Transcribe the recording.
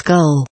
skull.